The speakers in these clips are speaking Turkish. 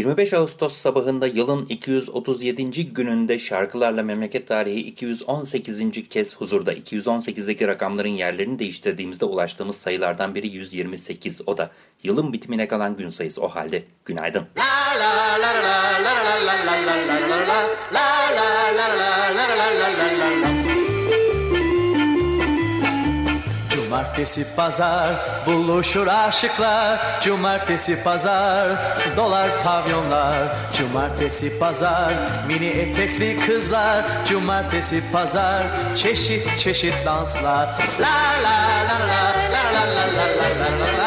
25 Ağustos sabahında yılın 237. gününde şarkılarla memleket tarihi 218. kez huzurda. 218'deki rakamların yerlerini değiştirdiğimizde ulaştığımız sayılardan biri 128. O da yılın bitimine kalan gün sayısı o halde. Günaydın. La la la la la la la la la la la la la la la la la Cumartesi pazar buluşur aşıklar Cumartesi pazar dolar pavyonlar Cumartesi pazar mini etekli kızlar Cumartesi pazar çeşit çeşit danslar La la la la la la la la la la la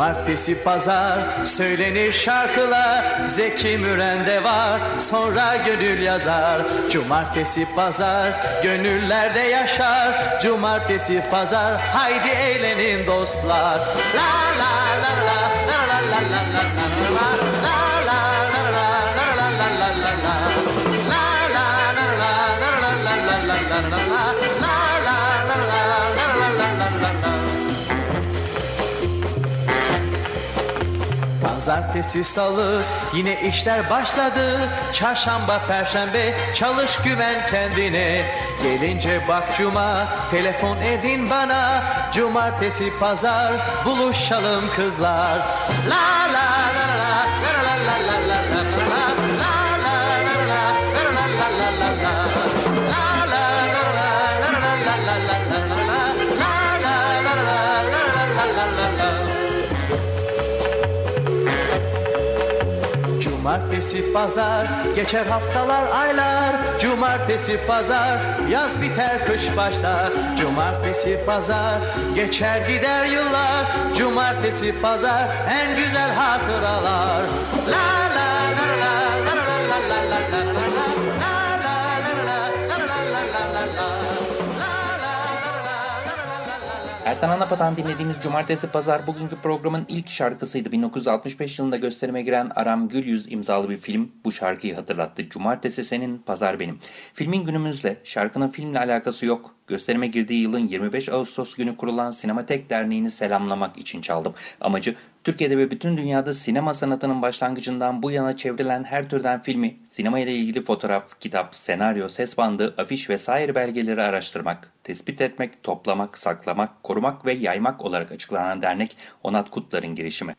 Cumartesi pazar söylenir şarkılar Zeki Müren'de var sonra gönül yazar Cumartesi pazar gönüllerde yaşar Cumartesi pazar haydi eğlenin dostlar La la la la la la la la la la la Pazartesi salı yine işler başladı. Çarşamba perşembe çalış güven kendine. Gelince bak cuma telefon edin bana. Cumartesi pazar buluşalım kızlar. La la Cumartesi pazar geçer haftalar aylar. Cumartesi pazar yaz biter kış başlar. Cumartesi pazar geçer gider yıllar. Cumartesi pazar en güzel hatıralar. La Ertan Anapa'dan dinlediğimiz Cumartesi Pazar bugünkü programın ilk şarkısıydı. 1965 yılında gösterime giren Aram Gülyüz imzalı bir film bu şarkıyı hatırlattı. Cumartesi senin, pazar benim. Filmin günümüzle, şarkının filmle alakası yok. Gösterime girdiği yılın 25 Ağustos günü kurulan Sinematek Derneği'ni selamlamak için çaldım. Amacı Türkiye'de ve bütün dünyada sinema sanatının başlangıcından bu yana çevrilen her türden filmi, sinema ile ilgili fotoğraf, kitap, senaryo, ses bandı, afiş vesaire belgeleri araştırmak, tespit etmek, toplamak, saklamak, korumak ve yaymak olarak açıklanan dernek Onat Kutlar'ın girişimi.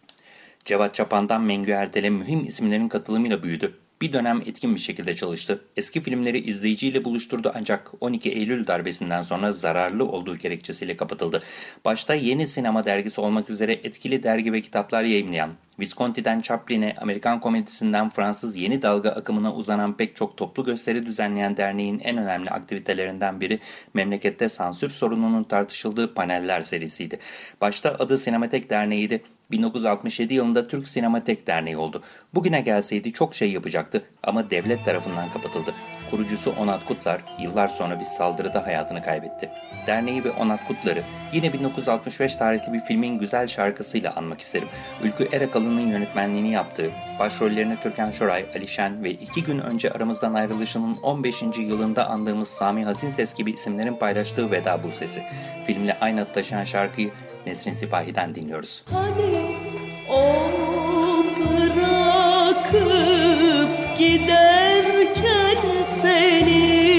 Cevat Çapan'dan Mengü Ertel'e mühim isimlerin katılımıyla büyüdü. Bir dönem etkin bir şekilde çalıştı. Eski filmleri izleyiciyle buluşturdu ancak 12 Eylül darbesinden sonra zararlı olduğu gerekçesiyle kapatıldı. Başta yeni sinema dergisi olmak üzere etkili dergi ve kitaplar yayımlayan, Visconti'den Chaplin'e, Amerikan komedisinden Fransız yeni dalga akımına uzanan pek çok toplu gösteri düzenleyen derneğin en önemli aktivitelerinden biri memlekette sansür sorununun tartışıldığı paneller serisiydi. Başta adı Sinematek Derneği'ydi. 1967 yılında Türk Sinematek Derneği oldu. Bugüne gelseydi çok şey yapacaktı ama devlet tarafından kapatıldı. Kurucusu Onat Kutlar yıllar sonra bir saldırıda hayatını kaybetti. Derneği ve Onat Kutlar'ı yine 1965 tarihli bir filmin güzel şarkısıyla anmak isterim. Ülkü Erakalı'nın yönetmenliğini yaptığı, başrollerine Türkan Şoray, Ali Şen ve iki gün önce aramızdan ayrılışının 15. yılında andığımız Sami Hazinses gibi isimlerin paylaştığı Veda Bu Sesi. Filmle aynı taşıyan şarkıyı Nesrin Sipahi'den dinliyoruz. Hani o bırakıp giderken seni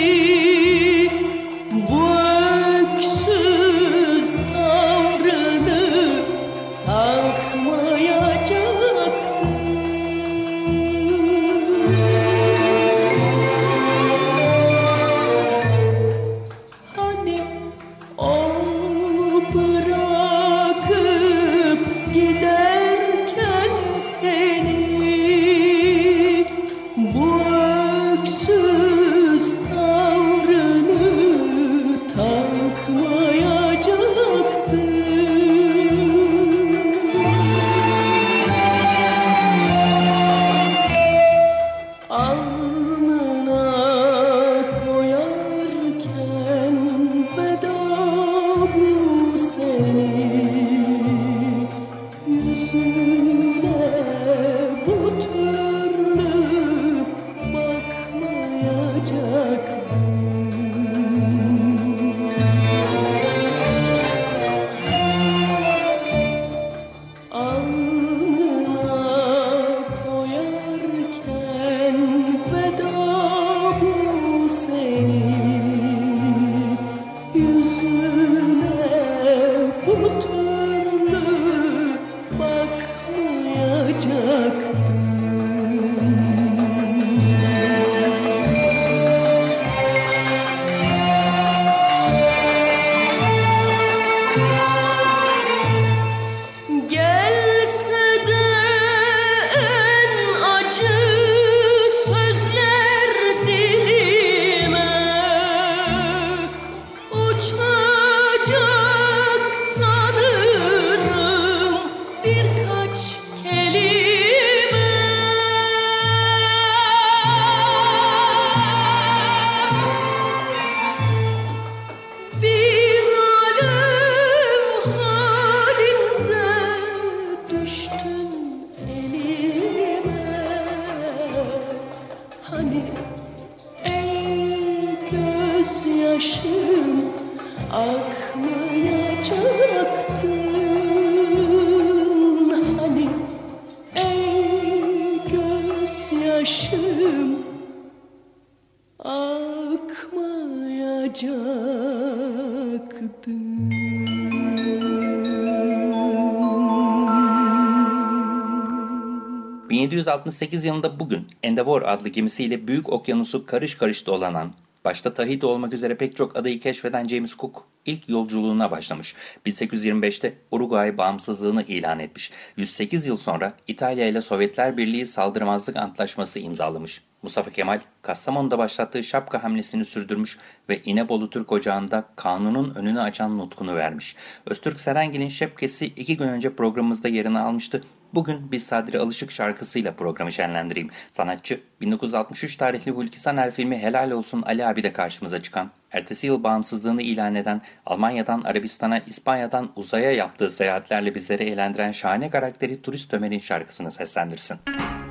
1768 yılında bugün Endeavour adlı gemisiyle büyük okyanusu karış karış dolanan, başta Tahiti olmak üzere pek çok adayı keşfeden James Cook ilk yolculuğuna başlamış. 1825'te Uruguay bağımsızlığını ilan etmiş. 108 yıl sonra İtalya ile Sovyetler Birliği saldırmazlık antlaşması imzalamış. Mustafa Kemal, Kastamonu'da başlattığı şapka hamlesini sürdürmüş ve İnebolu Türk Ocağı'nda kanunun önünü açan nutkunu vermiş. Öztürk Serengil'in şapkesi iki gün önce programımızda yerini almıştı. Bugün bir Sadri Alışık şarkısıyla programı şenlendireyim. Sanatçı 1963 tarihli Hulki Saner filmi Helal Olsun Ali abi de karşımıza çıkan, ertesi yıl bağımsızlığını ilan eden, Almanya'dan Arabistan'a, İspanya'dan uzaya yaptığı seyahatlerle bizleri eğlendiren şahane karakteri Turist Ömer'in şarkısını seslendirsin. Aman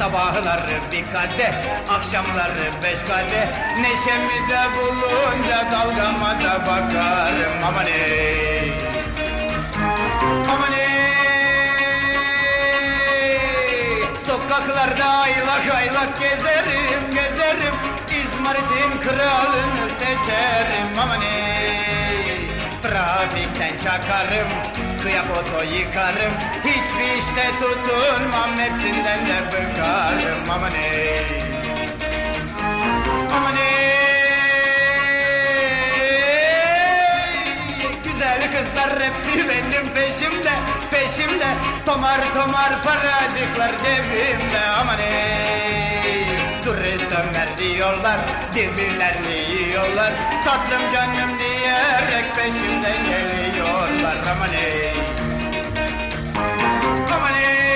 Sabahları bir kadeh, akşamları beş kadeh Neşemi de bulunca dalgama da bakarım Aman ey. Aman ey. Sokaklarda aylak aylak gezerim gezerim. İzmarit'in kralını seçerim aman ey. Trafikten çakarım Kıyak oto yıkarım Hiçbir işte tutunmam Hepsinden de bıkarım aman ey Aman ey Güzel kızlar hepsi benim peşimde Peşimde. Tomar tomar paracıklar cebimde. Aman ey diyorlar Birbirlerini yiyorlar. Tatlım canım diyerek peşimden geliyorlar. Aman ey Aman ey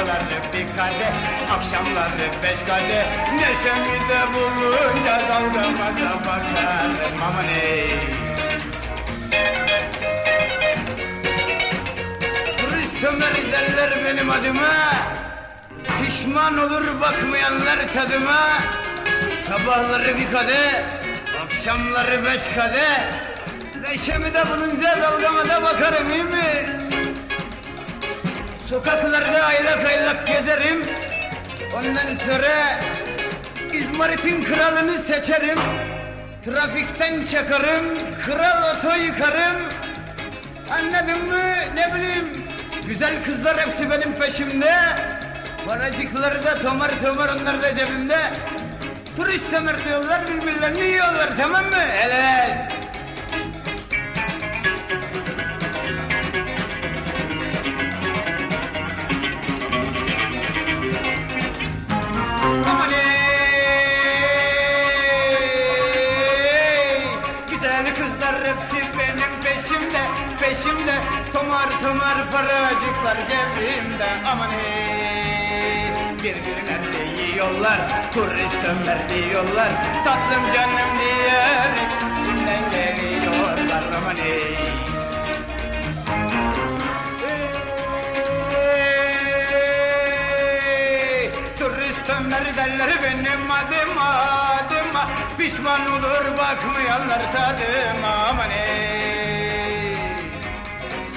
Sabahları bir kadeh, akşamları beş kadeh Neşemi de bulunca dalgama da bakarım aman ey. Turist Ömer derler benim adıma. Pişman olur bakmayanlar tadıma. Sabahları bir kadeh Akşamları beş kadeh Neşemi de bulunca dalgama da bakarım iyi mi? Sokaklarda aylak aylak gezerim. Ondan sonra İzmarit'in kralını seçerim. Trafikten çakarım Kral oto yıkarım. Anladın mı? Ne bileyim. Güzel kızlar hepsi benim peşimde. Paracıkları da tomar tomar onlar da cebimde. Turist ömer diyorlar birbirlerini yiyorlar tamam mı? Hele Güzel kızlar hepsi benim peşimde Peşimde. Tomar tomar paracıklar cebimde. Aman ey Birbirlerini yiyorlar Turist Ömer diyorlar. Tatlım canım diyerek Şimdiden geliyorlar. Aman ey Ey, Turist Ömer derler benim adıma Pişman olur bakmayanlar tadıma aman ey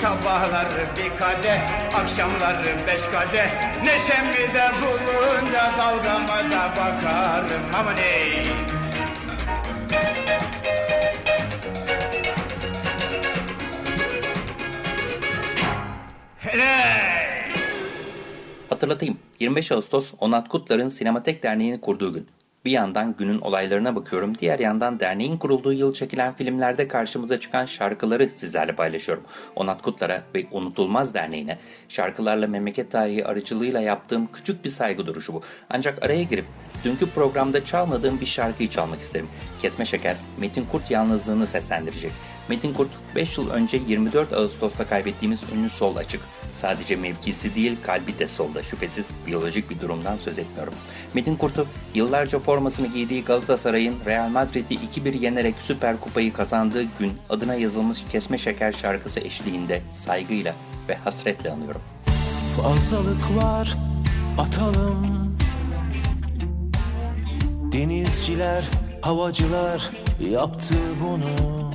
Sabahları bir kadeh, akşamları beş kadeh Neşemi de bulunca dalgama da bakarım aman ey! Hatırlatayım 25 Ağustos Onat Kutlar'ın Sinematek Derneği'ni kurduğu gün. Bir yandan günün olaylarına bakıyorum, diğer yandan derneğin kurulduğu yıl çekilen filmlerde karşımıza çıkan şarkıları sizlerle paylaşıyorum. Onat Kutlar'a ve Unutulmaz Derneği'ne şarkılarla memleket tarihi aracılığıyla yaptığım küçük bir saygı duruşu bu. Ancak araya girip dünkü programda çalmadığım bir şarkıyı çalmak isterim. Kesme Şeker, Metin Kurt yalnızlığını seslendirecek. Metin Kurt 5 yıl önce 24 Ağustos'ta kaybettiğimiz ünlü sol açık. Sadece mevkisi değil kalbi de solda şüphesiz biyolojik bir durumdan söz etmiyorum. Metin Kurt'u yıllarca formasını giydiği Galatasaray'ın Real Madrid'i 2-1 yenerek Süper Kupayı kazandığı gün adına yazılmış Kesme Şeker şarkısı eşliğinde saygıyla ve hasretle anıyorum. Fazlalık var atalım Denizciler, havacılar yaptı bunu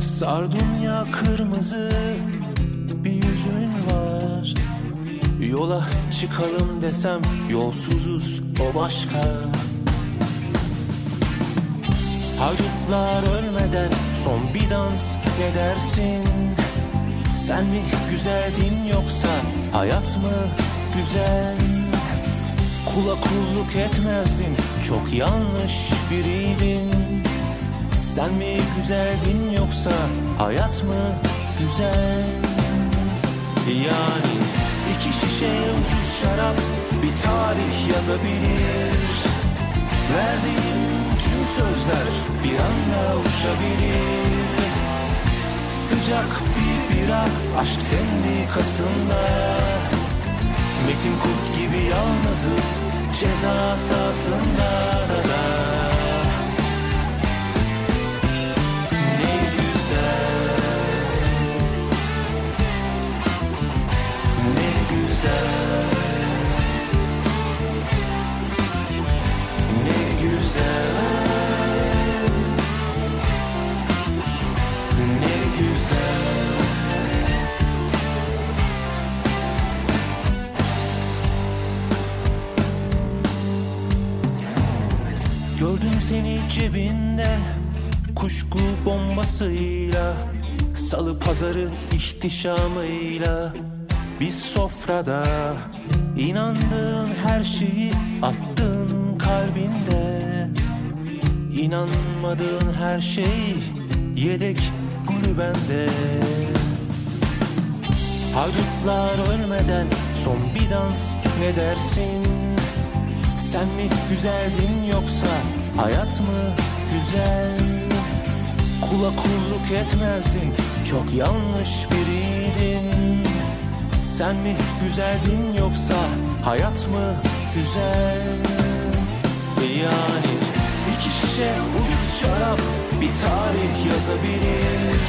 Sardunya kırmızı bir yüzün var Yola çıkalım desem yolsuzuz o başka Haydutlar ölmeden son bir dans ne? Sen mi güzeldin yoksa hayat mı güzel? Kula kulluk etmezdin çok yanlış biriydin. Sen mi güzeldin yoksa hayat mı güzel? Yani iki şişe ucuz şarap bir tarih yazabilir. Verdiğim tüm sözler bir anda uçabilir. Sıcak bir bira aşk sendikasında Metin Kurt gibi yalnızız ceza sahasında da da Ne güzel. Ne güzel Seni cebinde kuşku bombasıyla Salı pazarı ihtişamıyla. Bir sofrada inandığın her şeyi attın kalbinde. İnanmadığın her şey yedek kulübende Haydutlar ölmeden son bir dans ne dersin? Sen mi güzeldin yoksa hayat mı güzel? Kula kulluk etmezdin çok yanlış biriydin Sen mi güzeldin yoksa hayat mı güzel? Yani iki şişe ucuz şarap bir tarih yazabilir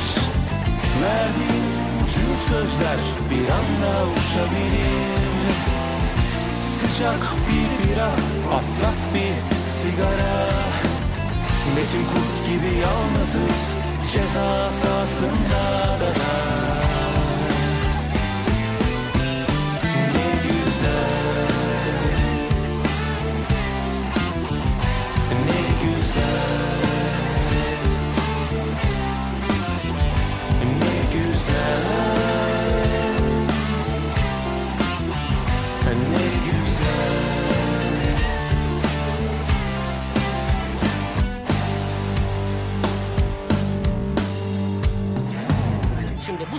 Verdiğin tüm sözler bir anda uçabilir Sıcak bir bira, patlak bir sigara. Metin Kurt gibi yalnızız ceza sahasında da da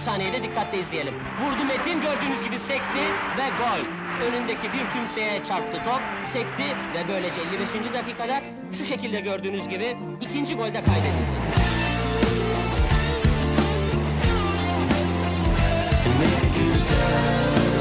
sahneyi de dikkatle izleyelim. Vurdu Metin gördüğünüz gibi sekti ve gol. Önündeki bir kimseye çarptı top, sekti ve böylece 55. dakikada şu şekilde gördüğünüz gibi ikinci golde kaydedildi. Ne güzel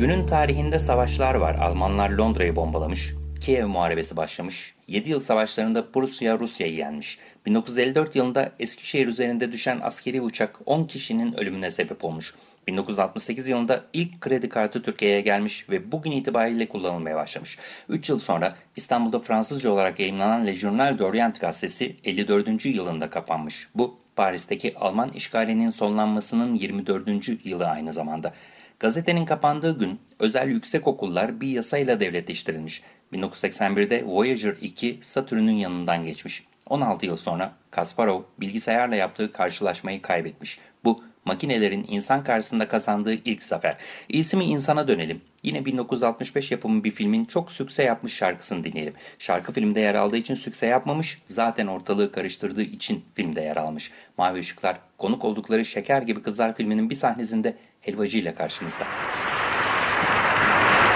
Günün tarihinde savaşlar var. Almanlar Londra'yı bombalamış. Kiev Muharebesi başlamış. 7 yıl savaşlarında Prusya Rusya'yı yenmiş. 1954 yılında Eskişehir üzerinde düşen askeri uçak 10 kişinin ölümüne sebep olmuş. 1968 yılında ilk kredi kartı Türkiye'ye gelmiş ve bugün itibariyle kullanılmaya başlamış. 3 yıl sonra İstanbul'da Fransızca olarak yayınlanan Le Journal d'Orient gazetesi 54. yılında kapanmış. Bu Paris'teki Alman işgalinin sonlanmasının 24. yılı aynı zamanda. Gazetenin kapandığı gün özel yüksek okullar bir yasayla devletleştirilmiş. 1981'de Voyager 2 Satürn'ün yanından geçmiş. 16 yıl sonra Kasparov bilgisayarla yaptığı karşılaşmayı kaybetmiş. Bu Makinelerin insan karşısında kazandığı ilk zafer. İyisi mi insana dönelim. Yine 1965 yapımı bir filmin çok sükse yapmış şarkısını dinleyelim. Şarkı filmde yer aldığı için sükse yapmamış, zaten ortalığı karıştırdığı için filmde yer almış. Mavi Işıklar, konuk oldukları Şeker gibi Kızlar filminin bir sahnesinde helvacı ile karşımızda.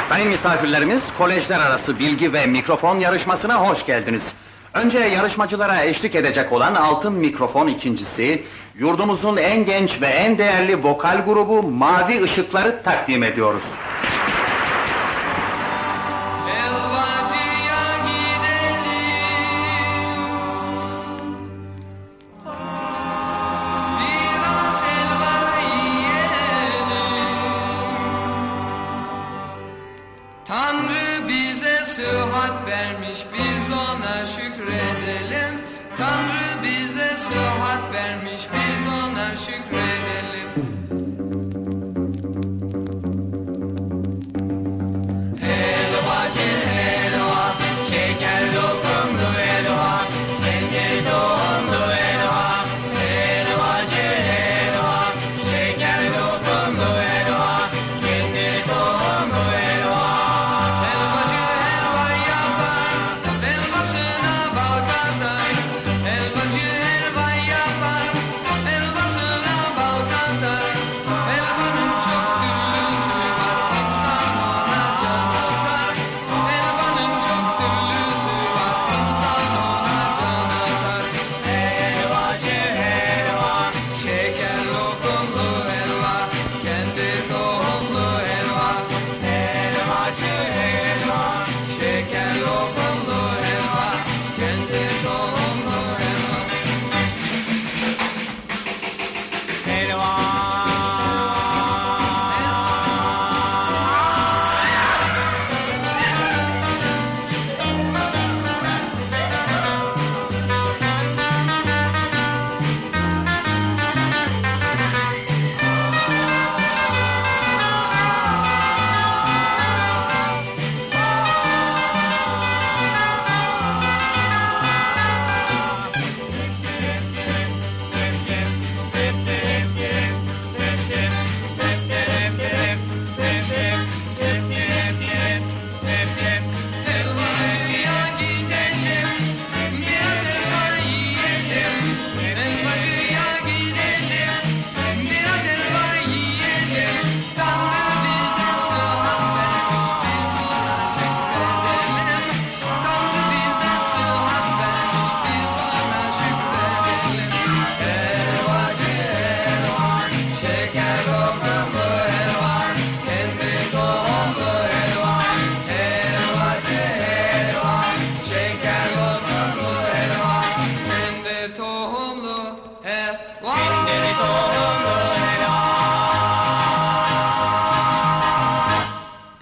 Sayın misafirlerimiz, kolejler arası bilgi ve mikrofon yarışmasına hoş geldiniz. Önce yarışmacılara eşlik edecek olan altın mikrofon ikincisi, yurdumuzun en genç ve en değerli vokal grubu Mavi Işıkları takdim ediyoruz. Vermiş biz ona şükredelim. Tanrı bize sıhhat vermiş biz ona şükredelim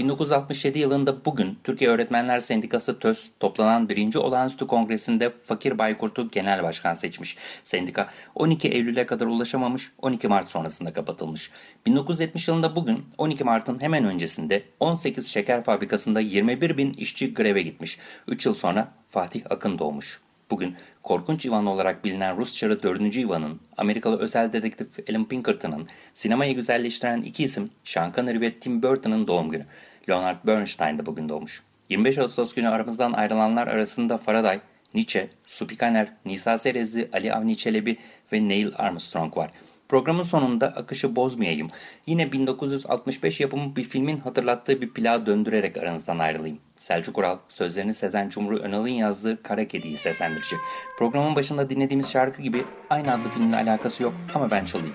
1967 yılında bugün Türkiye Öğretmenler Sendikası TÖS toplanan birinci olağanüstü kongresinde Fakir Baykurt'u genel başkan seçmiş. Sendika 12 Eylül'e kadar ulaşamamış, 12 Mart sonrasında kapatılmış. 1970 yılında bugün 12 Mart'ın hemen öncesinde 18 şeker fabrikasında 21 bin işçi greve gitmiş. 3 yıl sonra Fatih Akın doğmuş. Bugün Korkunç Ivan olarak bilinen Rus çarı 4. Ivan'ın, Amerikalı özel dedektif Alan Pinkerton'ın, sinemayı güzelleştiren iki isim Sean Connery ve Tim Burton'ın doğum günü. Leonard Bernstein de bugün doğmuş. 25 Ağustos günü aramızdan ayrılanlar arasında Faraday, Nietzsche, Supikaner, Nisa Serezli, Ali Avni Çelebi ve Neil Armstrong var. Programın sonunda akışı bozmayayım. Yine 1965 yapımı bir filmin hatırlattığı bir plağı döndürerek aranızdan ayrılayım. Selçuk Ural, sözlerini Sezen Cumhur Önal'ın yazdığı Kara Kedi'yi seslendirecek. Programın başında dinlediğimiz şarkı gibi aynı adlı filmle alakası yok ama ben çalayım.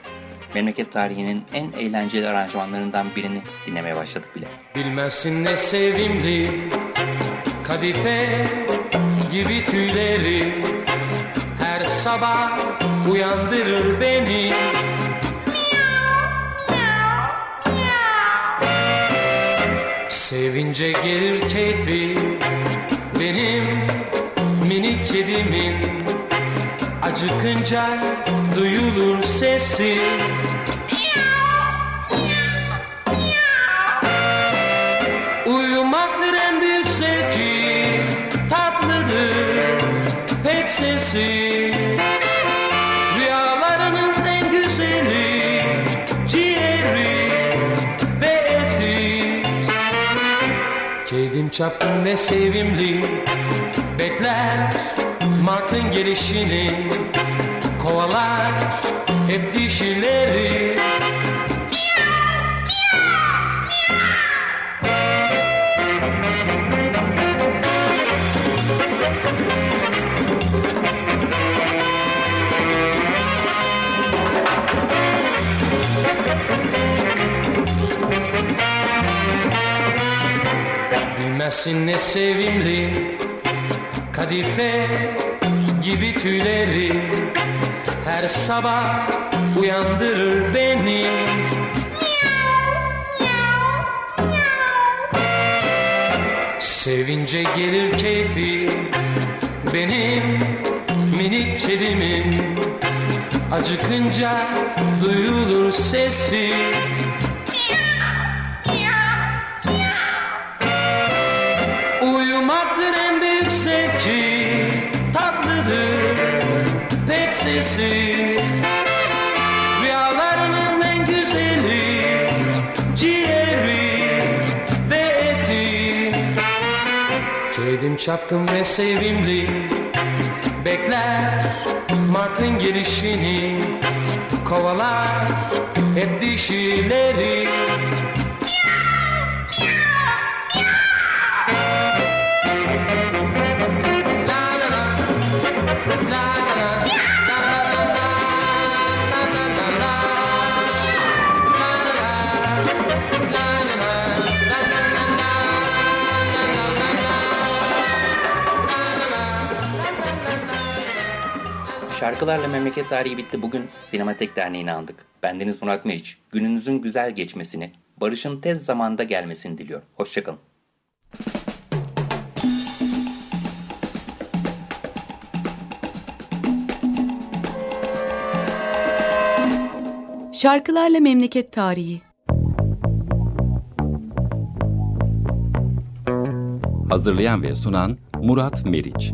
Memleket tarihinin en eğlenceli aranjmanlarından birini dinlemeye başladık bile. Bilmezsin ne sevimli Kadife gibi tüyleri Her sabah uyandırır beni Sevince gelir keyfi Benim minik kedimin. Acıkınca duyulur sesi çapkın ve sevimli. Bekler Mart'ın gelişini. Kovalar hep dişileri Bilmezsin ne sevimli Kadife gibi tüyleri. Her sabah uyandırır beni. Sevince gelir keyfi Benim minik kedimin. Acıkınca duyulur sesi sesi. Rüyalarının en güzeli Ciğeri ve eti. Kedim çapkın ve sevimli. Bekler Mart'ın gelişini. Kovalar hep dişileri Şarkılarla Memleket Tarihi bitti. Bugün Sinematek Derneği'ni andık. Bendeniz Murat Meriç. Gününüzün güzel geçmesini, barışın tez zamanda gelmesini diliyorum. Hoşçakalın. Şarkılarla Memleket Tarihi Hazırlayan ve sunan Murat Meriç.